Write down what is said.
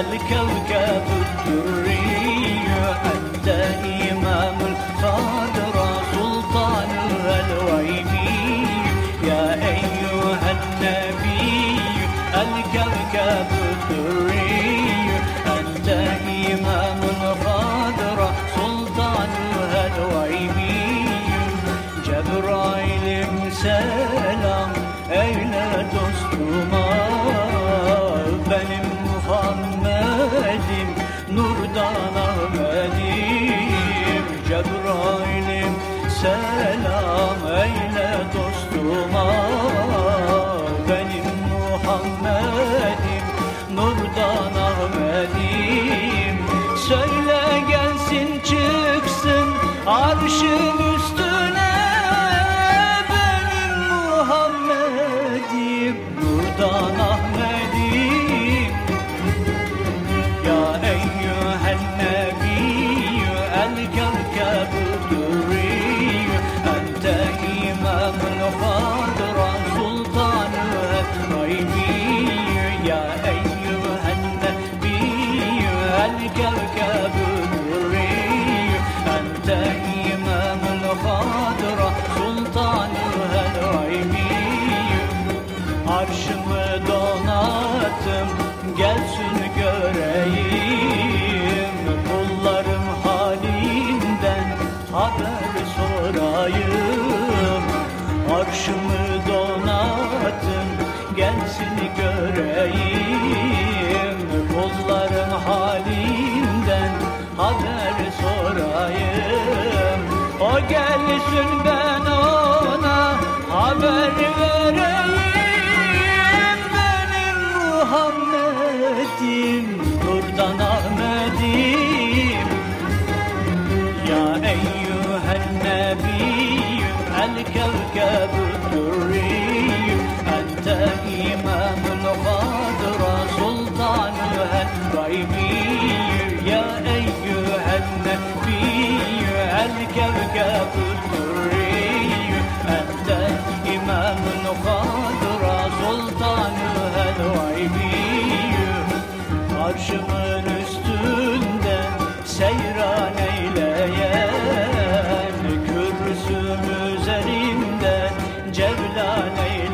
الكوكب الدري أنت إمام القدر سلطان الويني يا أيها النبي الكوكب الدري selam eyle dostuma. haber sorayım. Arşımı donatın gelsin göreyim. Kulların halinden haber sorayım. O gelsin ben Karşımın üstünde seyran eyleyen Kürsüm üzerimde cevlan eyleyen